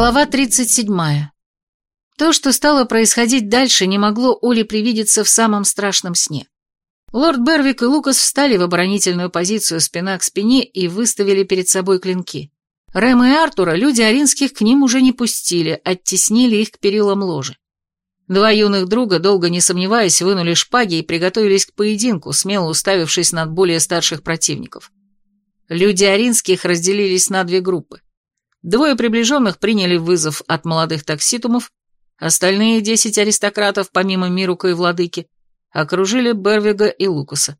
Глава 37. То, что стало происходить дальше, не могло Оле привидеться в самом страшном сне. Лорд Бервик и Лукас встали в оборонительную позицию спина к спине и выставили перед собой клинки. Рэма и Артура люди Аринских к ним уже не пустили, оттеснили их к перилам ложи. Два юных друга, долго не сомневаясь, вынули шпаги и приготовились к поединку, смело уставившись над более старших противников. Люди Аринских разделились на две группы. Двое приближенных приняли вызов от молодых такситумов, остальные десять аристократов, помимо Мирука и Владыки, окружили Бервига и Лукаса.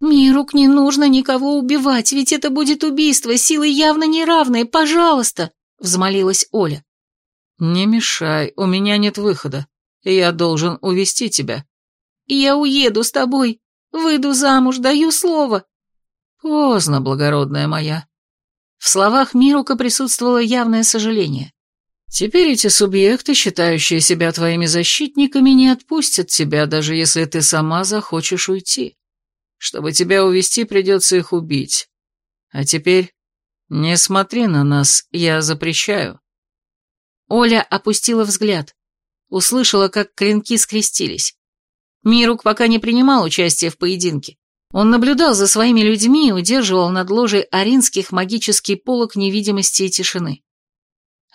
«Мирук, не нужно никого убивать, ведь это будет убийство, силы явно неравные, пожалуйста!» — взмолилась Оля. «Не мешай, у меня нет выхода, я должен увести тебя». «Я уеду с тобой, выйду замуж, даю слово». «Поздно, благородная моя. В словах Мирука присутствовало явное сожаление. «Теперь эти субъекты, считающие себя твоими защитниками, не отпустят тебя, даже если ты сама захочешь уйти. Чтобы тебя увести, придется их убить. А теперь не смотри на нас, я запрещаю». Оля опустила взгляд, услышала, как клинки скрестились. Мирук пока не принимал участия в поединке. Он наблюдал за своими людьми и удерживал над ложей аринских магический полог невидимости и тишины.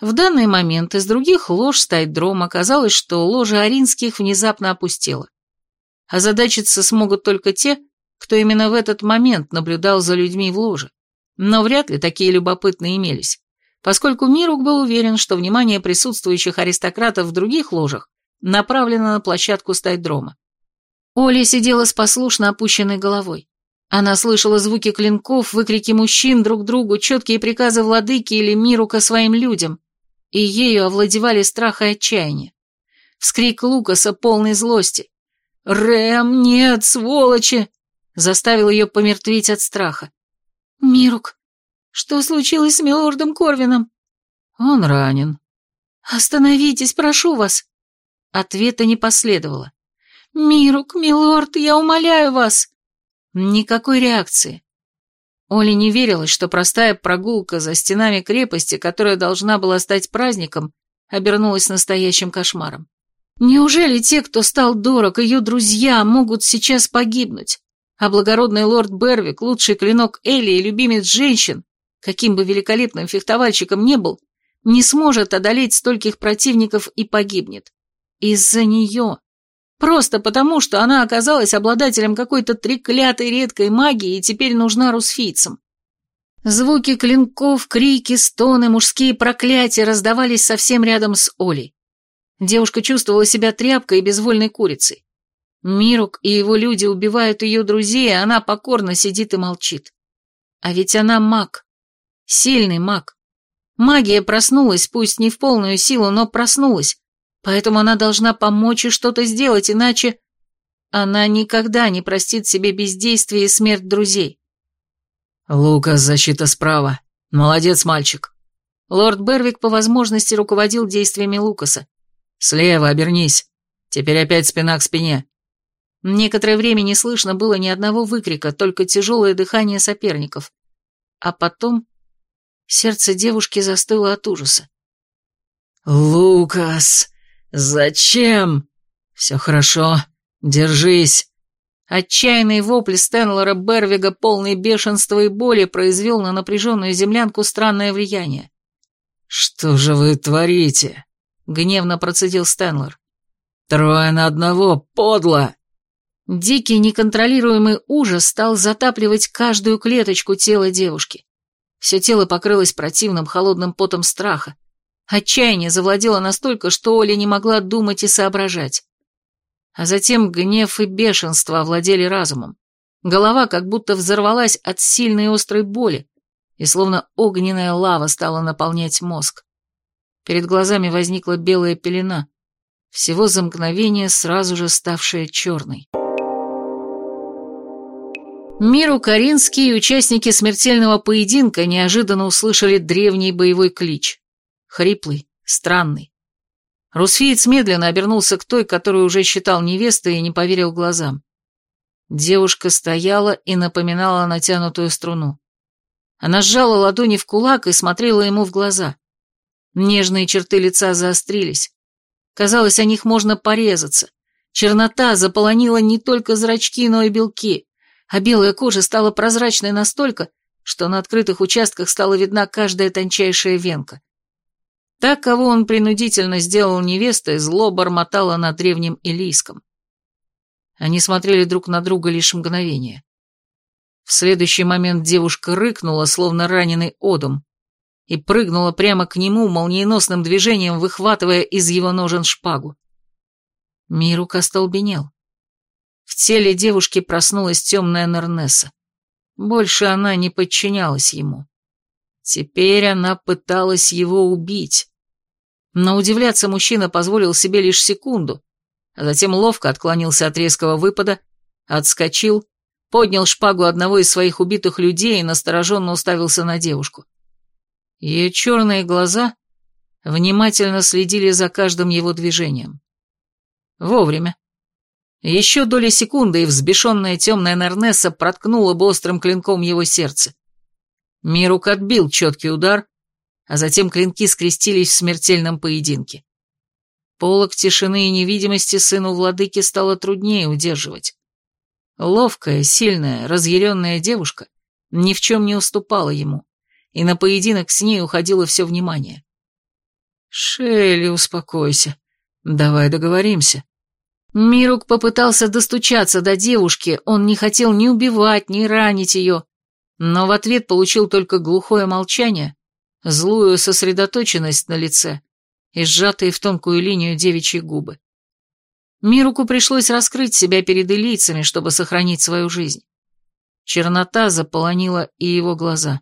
В данный момент из других лож Стайдром оказалось, что ложа аринских внезапно опустела. Озадачиться смогут только те, кто именно в этот момент наблюдал за людьми в ложе. Но вряд ли такие любопытные имелись, поскольку Мирук был уверен, что внимание присутствующих аристократов в других ложах направлено на площадку Стайдрома. Оля сидела с послушно опущенной головой. Она слышала звуки клинков, выкрики мужчин друг другу, четкие приказы владыки или Мирука своим людям, и ею овладевали страх и отчаяние. Вскрик Лукаса полной злости. «Рэм, нет, сволочи!» заставил ее помертветь от страха. «Мирук, что случилось с милордом Корвином?» «Он ранен». «Остановитесь, прошу вас». Ответа не последовало. «Мирук, милорд, я умоляю вас!» Никакой реакции. Оля не верила, что простая прогулка за стенами крепости, которая должна была стать праздником, обернулась настоящим кошмаром. Неужели те, кто стал дорог, ее друзья, могут сейчас погибнуть? А благородный лорд Бервик, лучший клинок Элли и любимец женщин, каким бы великолепным фехтовальщиком не был, не сможет одолеть стольких противников и погибнет. Из-за нее. Просто потому, что она оказалась обладателем какой-то треклятой редкой магии и теперь нужна русфийцам. Звуки клинков, крики, стоны, мужские проклятия раздавались совсем рядом с Олей. Девушка чувствовала себя тряпкой и безвольной курицей. Мирук и его люди убивают ее друзей, а она покорно сидит и молчит. А ведь она маг. Сильный маг. Магия проснулась, пусть не в полную силу, но проснулась, Поэтому она должна помочь и что-то сделать, иначе она никогда не простит себе бездействие и смерть друзей. «Лукас, защита справа. Молодец, мальчик». Лорд Бервик по возможности руководил действиями Лукаса. «Слева, обернись. Теперь опять спина к спине». Некоторое время не слышно было ни одного выкрика, только тяжелое дыхание соперников. А потом сердце девушки застыло от ужаса. «Лукас!» «Зачем?» «Все хорошо. Держись». Отчаянный вопль Стэнлора Бервига, полный бешенства и боли, произвел на напряженную землянку странное влияние. «Что же вы творите?» — гневно процедил Стэнлор. «Трое на одного, подло!» Дикий, неконтролируемый ужас стал затапливать каждую клеточку тела девушки. Все тело покрылось противным холодным потом страха. Отчаяние завладело настолько, что Оля не могла думать и соображать. А затем гнев и бешенство овладели разумом. Голова как будто взорвалась от сильной острой боли, и словно огненная лава стала наполнять мозг. Перед глазами возникла белая пелена, всего за мгновение сразу же ставшая черной. Миру Каринский и участники смертельного поединка неожиданно услышали древний боевой клич хриплый, странный. Русфиец медленно обернулся к той, которую уже считал невестой, и не поверил глазам. Девушка стояла и напоминала натянутую струну. Она сжала ладони в кулак и смотрела ему в глаза. Нежные черты лица заострились. Казалось, о них можно порезаться. Чернота заполонила не только зрачки, но и белки, а белая кожа стала прозрачной настолько, что на открытых участках стала видна каждая тончайшая венка. Так, кого он принудительно сделал невестой, зло бормотало на древнем илийском. Они смотрели друг на друга лишь мгновение. В следующий момент девушка рыкнула, словно раненый одум, и прыгнула прямо к нему, молниеносным движением выхватывая из его ножен шпагу. Мирук остолбенел. В теле девушки проснулась темная Нернесса. Больше она не подчинялась ему. Теперь она пыталась его убить. Но удивляться мужчина позволил себе лишь секунду, а затем ловко отклонился от резкого выпада, отскочил, поднял шпагу одного из своих убитых людей и настороженно уставился на девушку. Ее черные глаза внимательно следили за каждым его движением. Вовремя. Еще доли секунды, и взбешенная темная Нернесса проткнула бы острым клинком его сердце. Мирук отбил четкий удар, а затем клинки скрестились в смертельном поединке. Полок тишины и невидимости сыну владыки стало труднее удерживать. Ловкая, сильная, разъяренная девушка ни в чем не уступала ему, и на поединок с ней уходило все внимание. «Шелли, успокойся. Давай договоримся». Мирук попытался достучаться до девушки, он не хотел ни убивать, ни ранить ее, но в ответ получил только глухое молчание, злую сосредоточенность на лице и сжатые в тонкую линию девичьи губы. Мируку пришлось раскрыть себя перед элийцами, чтобы сохранить свою жизнь. Чернота заполонила и его глаза.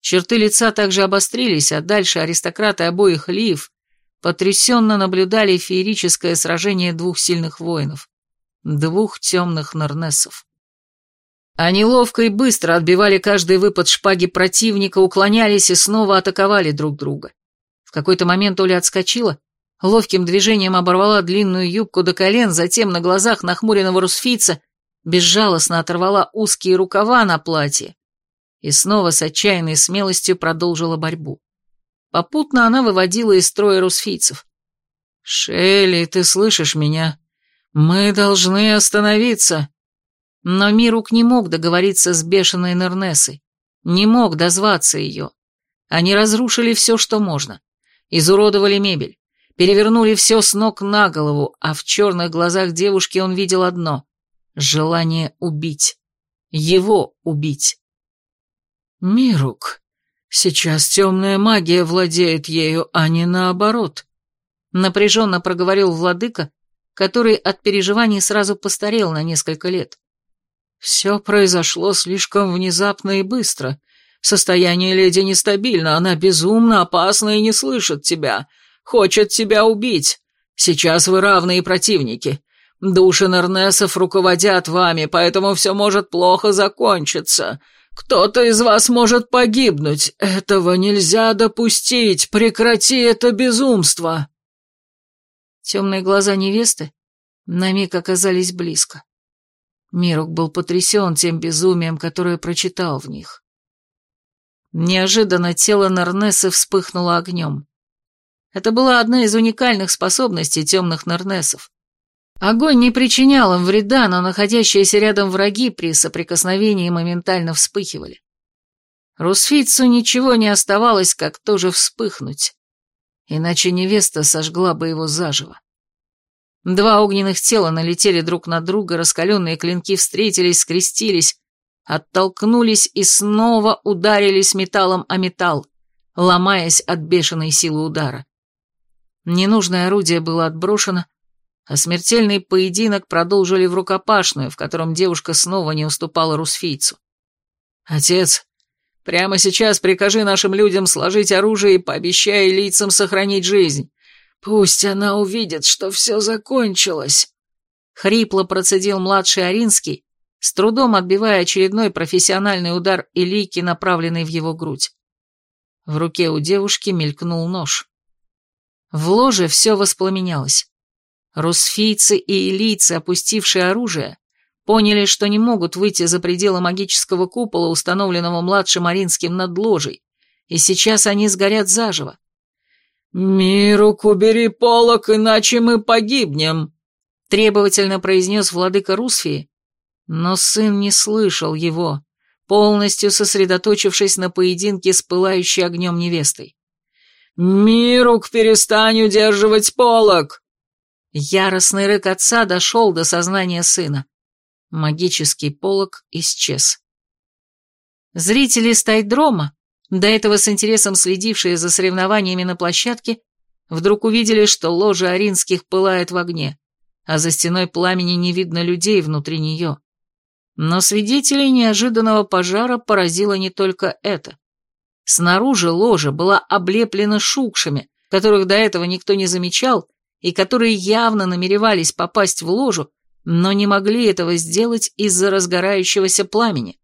Черты лица также обострились, а дальше аристократы обоих лиев потрясенно наблюдали феерическое сражение двух сильных воинов, двух темных норнесов. Они ловко и быстро отбивали каждый выпад шпаги противника, уклонялись и снова атаковали друг друга. В какой-то момент Оля отскочила, ловким движением оборвала длинную юбку до колен, затем на глазах нахмуренного русфийца безжалостно оторвала узкие рукава на платье и снова с отчаянной смелостью продолжила борьбу. Попутно она выводила из строя русфийцев. «Шелли, ты слышишь меня? Мы должны остановиться!» Но Мирук не мог договориться с бешеной Нернесой, не мог дозваться ее. Они разрушили все, что можно. Изуродовали мебель, перевернули все с ног на голову, а в черных глазах девушки он видел одно — желание убить. Его убить. «Мирук, сейчас темная магия владеет ею, а не наоборот», — напряженно проговорил владыка, который от переживаний сразу постарел на несколько лет. Все произошло слишком внезапно и быстро. Состояние леди нестабильно, она безумно опасна и не слышит тебя. Хочет тебя убить. Сейчас вы равные противники. Души Нернесов руководят вами, поэтому все может плохо закончиться. Кто-то из вас может погибнуть. Этого нельзя допустить. Прекрати это безумство. Темные глаза невесты на миг оказались близко. Мирук был потрясен тем безумием, которое прочитал в них. Неожиданно тело Нернесы вспыхнуло огнем. Это была одна из уникальных способностей темных Нернесов. Огонь не причинял им вреда, но находящиеся рядом враги при соприкосновении моментально вспыхивали. Русфицу ничего не оставалось, как тоже вспыхнуть, иначе невеста сожгла бы его заживо. Два огненных тела налетели друг на друга, раскаленные клинки встретились, скрестились, оттолкнулись и снова ударились металлом о металл, ломаясь от бешеной силы удара. Ненужное орудие было отброшено, а смертельный поединок продолжили в рукопашную, в котором девушка снова не уступала русфийцу. «Отец, прямо сейчас прикажи нашим людям сложить оружие и пообещай лицам сохранить жизнь. «Пусть она увидит, что все закончилось», — хрипло процедил младший Аринский, с трудом отбивая очередной профессиональный удар Илийки, направленный в его грудь. В руке у девушки мелькнул нож. В ложе все воспламенялось. Русфийцы и илийцы, опустившие оружие, поняли, что не могут выйти за пределы магического купола, установленного младшим Аринским над ложей, и сейчас они сгорят заживо. «Мирук, убери полок, иначе мы погибнем», — требовательно произнес владыка Русфии, но сын не слышал его, полностью сосредоточившись на поединке с пылающей огнем невестой. «Мирук, перестань удерживать полок!» Яростный рык отца дошел до сознания сына. Магический полог исчез. Зрители стайдрома, до этого с интересом следившие за соревнованиями на площадке, вдруг увидели, что ложа Аринских пылает в огне, а за стеной пламени не видно людей внутри нее. Но свидетелей неожиданного пожара поразило не только это. Снаружи ложа была облеплена шукшами, которых до этого никто не замечал, и которые явно намеревались попасть в ложу, но не могли этого сделать из-за разгорающегося пламени.